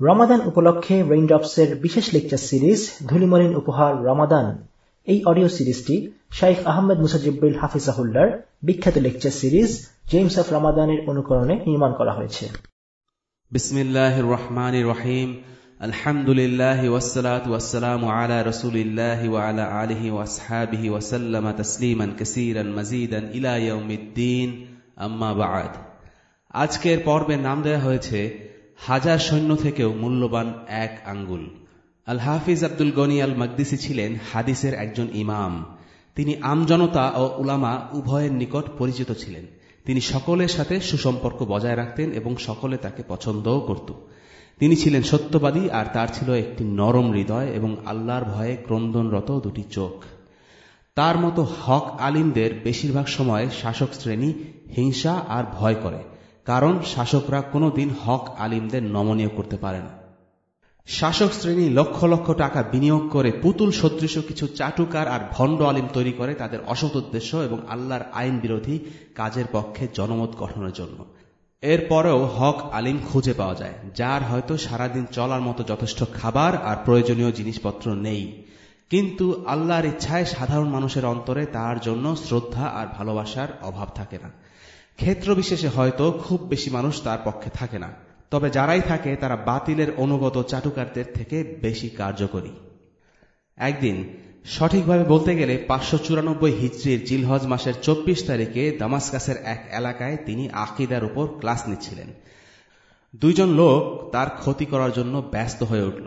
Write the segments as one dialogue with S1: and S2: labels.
S1: রমাদান উপলক্ষে রেইনড্রপসের বিশেষ lecture series ধুলিমলিন উপহার রমাদান। এই অডিও সিরিজটি শাইখ আহমেদ মুসাজিব্বিল হাফিজাহুল্লার বিখ্যাত লেকচার সিরিজ জেমস অফ রমাদানের অনুকরণে নির্মাণ করা হয়েছে।
S2: বিসমিল্লাহ রহমান রহিম। আলহামদুলিল্লাহ ওয়াসসালাতু ওয়াসসালামু আলা রাসূলিল্লাহি ওয়া আলা আলিহি ওয়াসহাবিহি ওয়া সাল্লামা তাসলিমান কাসীরান মাজিদান ইলা ইয়াউমিদ্দিন। আম্মা বা'দ। আজকের পর্বের নাম দেওয়া হয়েছে হাজার সৈন্য থেকেও মূল্যবান এক আঙ্গুল। আল হাফিজ আব্দুল গনি আল মাকদিসি ছিলেন হাদিসের একজন ইমাম। তিনি আমজনতা ও উলামা উভয়ের নিকট পরিচিত ছিলেন। তিনি সকলের সাথে সুসম্পর্ক বজায় রাখতেন এবং সকলে তাকে পছন্দও করত। তিনি ছিলেন সত্যবাদী আর তার ছিল একটি নরম হৃদয় এবং আল্লাহর ভয়ে ক্রন্দনরত দুটি চোখ। তার মতো হক আলিমদের বেশিরভাগ সময় শাসক শ্রেণি হিংসা আর ভয় করে। কারণ শাসকরা কোনোদিন হক আলিমদের নমনীয় করতে পারে না। শাসক শ্রেণি লক্ষ লক্ষ টাকা বিনিয়োগ করে পুতুল সদৃশ কিছু চাটুকার আর ভণ্ড আলিম তৈরি করে তাদের অসৎ উদ্দেশ্য এবং আল্লাহর আইন বিরোধী কাজের পক্ষে জনমত গঠনের জন্য। এরপরেও হক আলিম খুঁজে পাওয়া যায়, যার হয়তো সারাদিন চলার মতো যথেষ্ট খাবার আর প্রয়োজনীয় জিনিসপত্র নেই। কিন্তু আল্লাহর ইচ্ছায় সাধারণ মানুষের অন্তরে তার জন্য শ্রদ্ধা আর ভালোবাসার অভাব থাকে না। ক্ষেত্র বিশেষে হয়তো খুব বেশি মানুষ তার পক্ষে থাকে না। তবে যারাই থাকে, তারা বাতিলের অনুগত চাটুকারদের থেকে বেশি কার্যকরী। একদিন, সঠিকভাবে বলতে গেলে পাঁচশো চুরানব্বই হিজড়ির জিলহজ মাসের চব্বিশ তারিখে দামাসকাসের এক এলাকায় তিনি আকিদার উপর ক্লাস নিচ্ছিলেন। দুইজন লোক তার ক্ষতি করার জন্য ব্যস্ত হয়ে উঠল।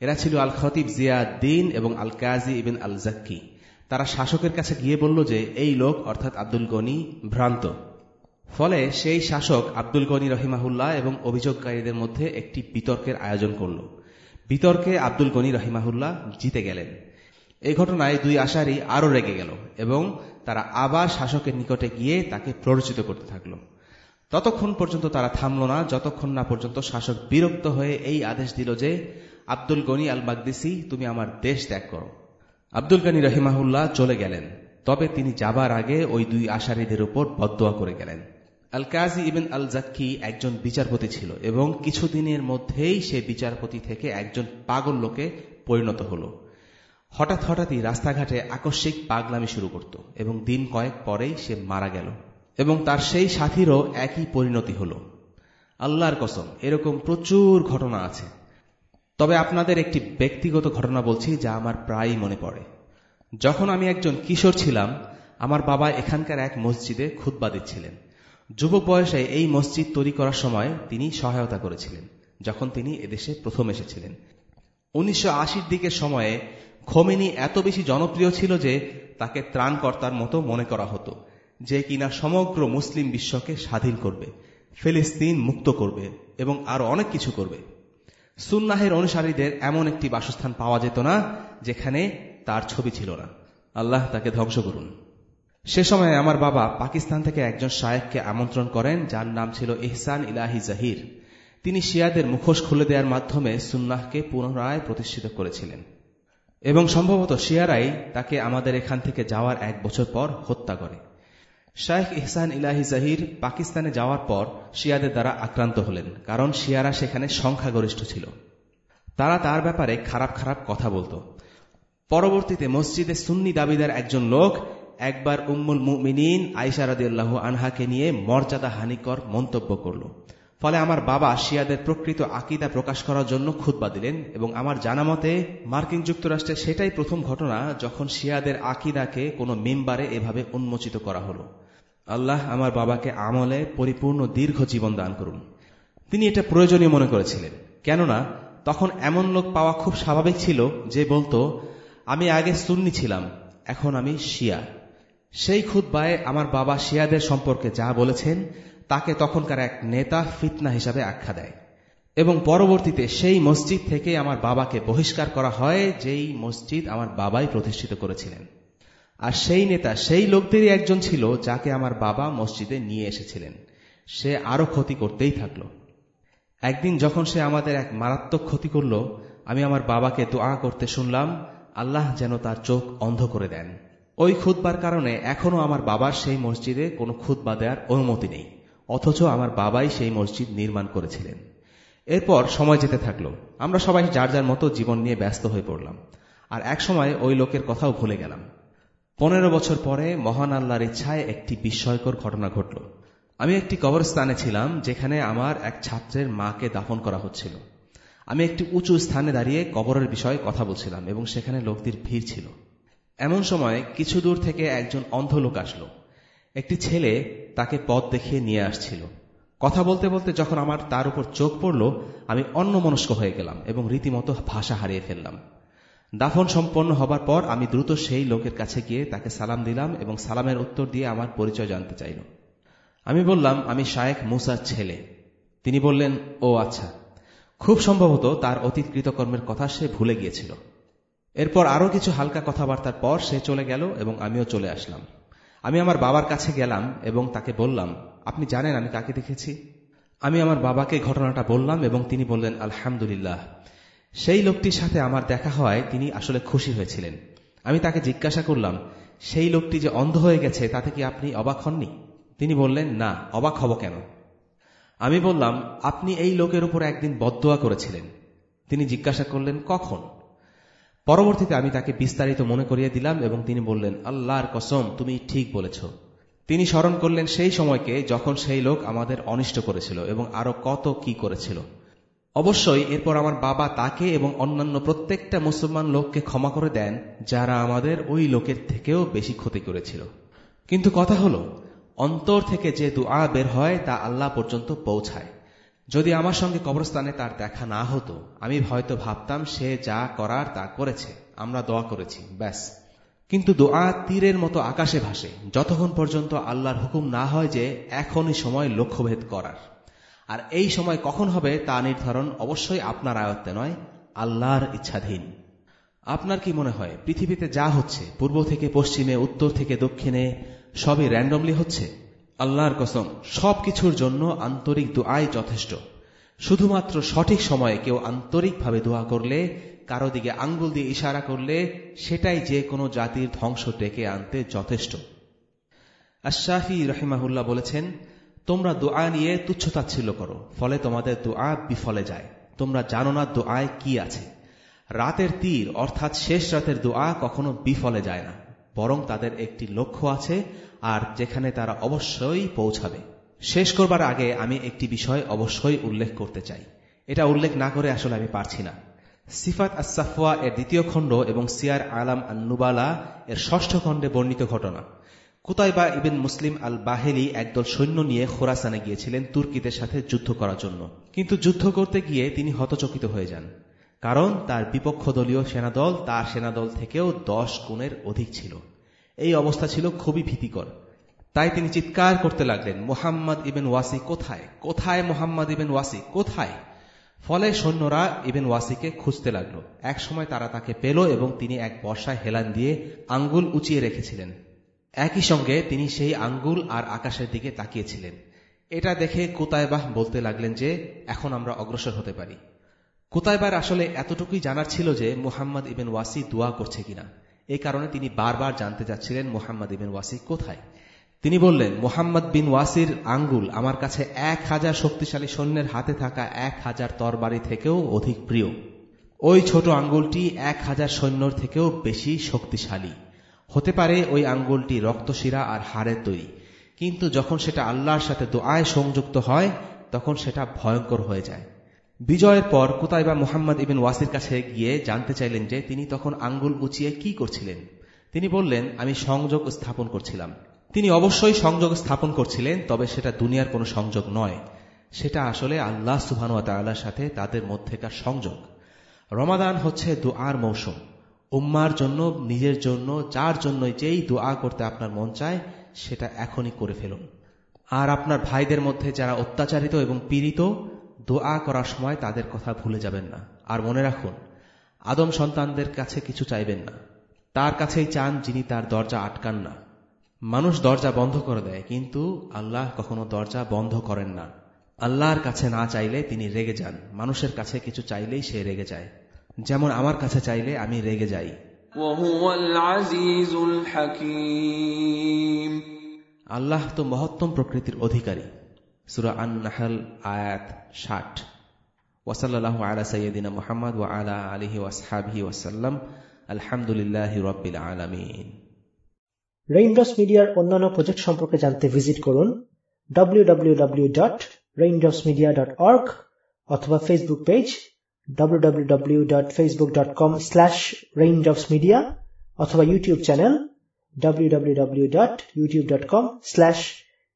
S2: এরা ছিল আল খতিব জিয়া দিন এবং আল কাজি ইবিন আল জাক্কি তারা শাসকের কাছে গিয়ে বলল যে, এই লোক, অর্থাৎ আব্দুল গনি, ভ্রান্ত। ফলে সেই শাসক আব্দুল গনি রহিমাহুল্লাহ এবং অভিযোগকারীদের মধ্যে একটি বিতর্কের আয়োজন করল। বিতর্কে আব্দুল গনি রহিমাহুল্লাহ জিতে গেলেন। এই ঘটনায় দুই আশারই আরও রেগে গেল এবং তারা আবার শাসকের নিকটে গিয়ে তাকে প্ররোচিত করতে থাকল। ততক্ষণ পর্যন্ত তারা থামল না, যতক্ষণ না পর্যন্ত শাসক বিরক্ত হয়ে এই আদেশ দিল যে, আব্দুল গনি আল মাকদিসি তুমি আমার দেশ ত্যাগ করো। আব্দুল গনি রহিমাহুল্লাহ চলে গেলেন, তবে তিনি যাবার আগে ওই দুই আশারীদের উপর বদোয়া করে গেলেন। আল কাজি ইবেন আল জাক্কি একজন বিচারপতি ছিল এবং কিছুদিনের মধ্যেই সে বিচারপতি থেকে একজন পাগল লোকে পরিণত হল। হঠাৎ হঠাৎই রাস্তাঘাটে আকস্মিক পাগলামি শুরু করত এবং দিন কয়েক পরেই সে মারা গেল এবং তার সেই সাথীরও একই পরিণতি হল। আল্লাহর কসম, এরকম প্রচুর ঘটনা আছে। তবে আপনাদের একটি ব্যক্তিগত ঘটনা বলছি যা আমার প্রায়ই মনে পড়ে। যখন আমি একজন কিশোর ছিলাম, আমার বাবা এখানকার এক মসজিদে খুদ্া দিচ্ছিলেন। যুবক বয়সে এই মসজিদ তৈরি করার সময় তিনি সহায়তা করেছিলেন, যখন তিনি এদেশে প্রথম এসেছিলেন। উনিশশো আশির দিকের সময়ে খোমেনি এত বেশি জনপ্রিয় ছিল যে তাকে ত্রাণকর্তার মতো মনে করা হতো, যে কিনা সমগ্র মুসলিম বিশ্বকে স্বাধীন করবে, ফিলিস্তিন মুক্ত করবে এবং আরও অনেক কিছু করবে। সুন্নাহের অনুসারীদের এমন একটি বাসস্থান পাওয়া যেত না, যেখানে তার ছবি ছিল না। আল্লাহ তাকে ধ্বংস করুন। সে সময় আমার বাবা পাকিস্তান থেকে একজন শায়েককে আমন্ত্রণ করেন, যার নাম ছিল ইহসান ইলাহি জাহির। তিনি শিয়াদের মুখোশ খুলে দেওয়ার মাধ্যমে সুন্নাহকে পুনরায় প্রতিষ্ঠিত করেছিলেন। এবং সম্ভবত শিয়ারাই তাকে আমাদের এখান থেকে যাওয়ার এক বছর পর হত্যা করে। শায়েখ ইহসান ইলাহি জাহির পাকিস্তানে যাওয়ার পর শিয়াদের দ্বারা আক্রান্ত হলেন, কারণ শিয়ারা সেখানে সংখ্যাগরিষ্ঠ ছিল। তারা তার ব্যাপারে খারাপ খারাপ কথা বলত। পরবর্তীতে মসজিদে সুন্নি দাবিদার একজন লোক একবার উম্মুল মুমিনিন আইসারাদিল্লাহ আনহাকে নিয়ে মর্যাদা হানিকর মন্তব্য করল। ফলে আমার বাবা শিয়াদের প্রকৃত আকিদা প্রকাশ করার জন্য খুদ্া দিলেন এবং আমার জানা মতে মার্কিন যুক্তরাষ্ট্রে সেটাই প্রথম ঘটনা যখন শিয়াদের আকিদাকে কোনো মেম্বারে এভাবে উন্মোচিত করা হলো। আল্লাহ আমার বাবাকে আমলে পরিপূর্ণ দীর্ঘ জীবন দান করুন। তিনি এটা প্রয়োজনীয় মনে করেছিলেন। কেননা, তখন এমন লোক পাওয়া খুব স্বাভাবিক ছিল যে বলতো, আমি আগে সুন্নি ছিলাম, এখন আমি শিয়া। সেই খুদ্বায় আমার বাবা শিয়াদের সম্পর্কে যা বলেছেন, তাকে তখনকার এক নেতা ফিতনা হিসাবে আখ্যা দেয়। এবং পরবর্তীতে সেই মসজিদ থেকে আমার বাবাকে বহিষ্কার করা হয়, যেই মসজিদ আমার বাবাই প্রতিষ্ঠিত করেছিলেন। আর সেই নেতা সেই লোকদেরই একজন ছিল, যাকে আমার বাবা মসজিদে নিয়ে এসেছিলেন। সে আরও ক্ষতি করতেই থাকল। একদিন যখন সে আমাদের এক মারাত্মক ক্ষতি করল, আমি আমার বাবাকে দোয়া করতে শুনলাম, আল্লাহ যেন তার চোখ অন্ধ করে দেন। ওই খুদবার কারণে এখনও আমার বাবার সেই মসজিদে কোনো খুদবা দেওয়ার অনুমতি নেই, অথচ আমার বাবাই সেই মসজিদ নির্মাণ করেছিলেন। এরপর সময় যেতে থাকল, আমরা সবাই যার যার মতো জীবন নিয়ে ব্যস্ত হয়ে পড়লাম, আর এক সময় ওই লোকের কথাও ভুলে গেলাম। পনেরো বছর পরে মহান আল্লাহর ইচ্ছায় একটি বিস্ময়কর ঘটনা ঘটল। আমি একটি কবরস্থানে ছিলাম, যেখানে আমার এক ছাত্রের মাকে দাফন করা হচ্ছিল। আমি একটি উঁচু স্থানে দাঁড়িয়ে কবরের বিষয়ে কথা বলছিলাম এবং সেখানে লোকদের ভিড় ছিল। এমন সময় কিছু দূর থেকে একজন অন্ধ লোক আসলো। একটি ছেলে তাকে পথ দেখিয়ে নিয়ে আসছিল। কথা বলতে বলতে যখন আমার তার উপর চোখ পড়ল, আমি অন্য মনস্ক হয়ে গেলাম এবং রীতিমতো ভাষা হারিয়ে ফেললাম। দাফন সম্পন্ন হবার পর আমি দ্রুত সেই লোকের কাছে গিয়ে তাকে সালাম দিলাম এবং সালামের উত্তর দিয়ে আমার পরিচয় জানতে চাইল। আমি বললাম, আমি শায়েখ মুসার ছেলে। তিনি বললেন, ও আচ্ছা। খুব সম্ভবত তার অতীত কৃতকর্মের কথা সে ভুলে গিয়েছিল। এরপর আরও কিছু হালকা কথাবার্তার পর সে চলে গেল এবং আমিও চলে আসলাম। আমি আমার বাবার কাছে গেলাম এবং তাকে বললাম, আপনি জানেন আমি কাকে দেখেছি? আমি আমার বাবাকে ঘটনাটা বললাম এবং তিনি বললেন, আলহামদুলিল্লাহ। সেই লোকটির সাথে আমার দেখা হয় তিনি আসলে খুশি হয়েছিলেন। আমি তাকে জিজ্ঞাসা করলাম, সেই লোকটি যে অন্ধ হয়ে গেছে, তাতে কি আপনি অবাক হননি? তিনি বললেন, না, অবাক হব কেন? আমি বললাম, আপনি এই লোকের উপর একদিন বদোয়া করেছিলেন। তিনি জিজ্ঞাসা করলেন, কখন? পরবর্তীতে আমি তাকে বিস্তারিত মনে করিয়ে দিলাম এবং তিনি বললেন, আল্লাহর কসম, তুমি ঠিক বলেছ। তিনি স্মরণ করলেন সেই সময়কে যখন সেই লোক আমাদের অনিষ্ট করেছিল এবং আরও কত কি করেছিল। অবশ্যই এরপর আমার বাবা তাকে এবং অন্যান্য প্রত্যেকটা মুসলমান লোককে ক্ষমা করে দেন, যারা আমাদের ওই লোকের থেকেও বেশি ক্ষতি করেছিল। কিন্তু কথা হলো, অন্তর থেকে যে দুআ বের হয় তা আল্লাহ পর্যন্ত পৌঁছায়। যদি আমার সঙ্গে কবরস্থানে তার দেখা না হতো, আমি হয়তো ভাবতাম সে যা করার তা করেছে, আমরা দোয়া করেছি, ব্যাস। কিন্তু দোয়া তীরের মতো আকাশে ভাসে, যতক্ষণ পর্যন্ত আল্লাহর হুকুম না হয় যে এখনই সময় লক্ষ্যভেদ করার। আর এই সময় কখন হবে তা নির্ধারণ অবশ্যই আপনার আয়ত্তে নয়, আল্লাহর ইচ্ছাধীন। আপনার কি মনে হয়, পৃথিবীতে যা হচ্ছে, পূর্ব থেকে পশ্চিমে, উত্তর থেকে দক্ষিণে, সবই র্যান্ডমলি হচ্ছে? আল্লাহর কসম, সবকিছুর জন্য আন্তরিক দোয়াই যথেষ্ট। শুধুমাত্র সঠিক সময়ে কেউ আন্তরিকভাবে দোয়া করলে, কারও দিকে আঙ্গুল দিয়ে ইশারা করলে, সেটাই যে কোনো জাতির ধ্বংস ডেকে আনতে যথেষ্ট। আশাফি রহিমাহুল্লাহ বলেছেন, তোমরা দোয়া নিয়ে তুচ্ছতাচ্ছিল্য করো, ফলে তোমাদের দোয়া বিফলে যায়। তোমরা জানো না দোয়ায় কি আছে। রাতের তীর অর্থাৎ শেষ রাতের দোয়া কখনো বিফলে যায় না। বরং তাদের একটি লক্ষ্য আছে, আর যেখানে তারা অবশ্যই পৌঁছাবে। শেষ করবার আগে আমি একটি বিষয় অবশ্যই উল্লেখ করতে চাই। এটা উল্লেখ না করে আসলে আমি পারছি না। সিফাত আসাফওয়া এর দ্বিতীয় খণ্ড এবং সিয়ার আলাম আন্নুবালা এর ষষ্ঠ খণ্ডে বর্ণিত ঘটনা। কুতাইবা ইবেন মুসলিম আল বাহেলি একদল সৈন্য নিয়ে খোরাসানে গিয়েছিলেন তুর্কিদের সাথে যুদ্ধ করার জন্য। কিন্তু যুদ্ধ করতে গিয়ে তিনি হতচকিত হয়ে যান। কারণ তার বিপক্ষ দলীয় সেনাদল তার সেনাদল থেকেও দশ গুণের অধিক ছিল। এই অবস্থা ছিল খুবই ভীতিকর। তাই তিনি চিৎকার করতে লাগলেন, মোহাম্মদ ইবেন ওয়াসি কোথায়? কোথায় মোহাম্মদ ইবেন ওয়াসি? কোথায়? ফলে সৈন্যরা ইবেন ওয়াসিকে খুঁজতে লাগল। এক সময় তারা তাকে পেল এবং তিনি এক বর্ষায় হেলান দিয়ে আঙ্গুল উঁচিয়ে রেখেছিলেন। একই সঙ্গে তিনি সেই আঙ্গুল আর আকাশের দিকে তাকিয়েছিলেন। এটা দেখে কোতায়বাহ বলতে লাগলেন যে, এখন আমরা অগ্রসর হতে পারি। কুতাইবার আসলে এতটুকুই জানার ছিল যে মুহাম্মদ ইবেন ওয়াসি দোয়া করছে কিনা? এই কারণে তিনি বারবার জানতে চাচ্ছিলেন মোহাম্মদ ইবেন ওয়াসি কোথায়। তিনি বললেন, মোহাম্মদ বিন ওয়াসির আঙ্গুল আমার কাছে এক হাজার শক্তিশালী সৈন্যের হাতে থাকা এক হাজার তরবারি থেকেও অধিক প্রিয়। ওই ছোট আঙ্গুলটি এক হাজার সৈন্যর থেকেও বেশি শক্তিশালী। হতে পারে ওই আঙ্গুলটি রক্তশিরা আর হাড়ের তৈরি। কিন্তু যখন সেটা আল্লাহর সাথে দোয়ায় সংযুক্ত হয়, তখন সেটা ভয়ঙ্কর হয়ে যায়। বিজয়ের পর কুতাইবা মুহাম্মদ ইবিন ওয়াসির কাছে গিয়ে জানতে চাইলেন যে তিনি তখন আঙ্গুল উঁচিয়ে কি করছিলেন। তিনি বললেন, আমি সংযোগ স্থাপন করছিলাম। তিনি অবশ্যই সংযোগ স্থাপন করছিলেন, তবে সেটা দুনিয়ার কোনো সংযোগ নয়। সেটা আসলে আল্লাহ সুবাহানুয়াতাল্লার সাথে তাদের মধ্যেকার সংযোগ। রমাদান হচ্ছে দোয়ার মৌসুম। উম্মার জন্য, নিজের জন্য, যার জন্যই যেই দোয়া করতে আপনার মন চায়, সেটা এখনই করে ফেলুন। আর আপনার ভাইদের মধ্যে যারা অত্যাচারিত এবং পীড়িত দোয়া করার সময় তাদের কথা ভুলে যাবেন না। আর মনে রাখুন আদম সন্তানদের কাছে কিছু চাইবেন না। তার কাছেই চান যিনি তার দরজা আটকান না। মানুষ দরজা বন্ধ করে দেয় কিন্তু আল্লাহ কখনো দরজা বন্ধ করেন না। আল্লাহর কাছে না চাইলে তিনি রেগে যান। মানুষের কাছে কিছু চাইলেই সে রেগে যায়। যেমন আমার কাছে চাইলে আমি রেগে যাই। আল্লাহ তো মহত্তম প্রকৃতির অধিকারী। সুরা আন আয়াত ষাট। ওসল্লাহ আলা সৈয়দিনা মোহাম্মদ ওয়া আলা আলিহি ওয়াসাল্লাম আলহামদুলিল্লাহ আলমিন।
S1: মিডিয়ার অন্যান্য প্রজেক্ট সম্পর্কে জানতে ভিজিট করুন অথবা ফেসবুক পেজ www.facebook.com/raindropsmedia অথবা ইউটিউব চ্যানেল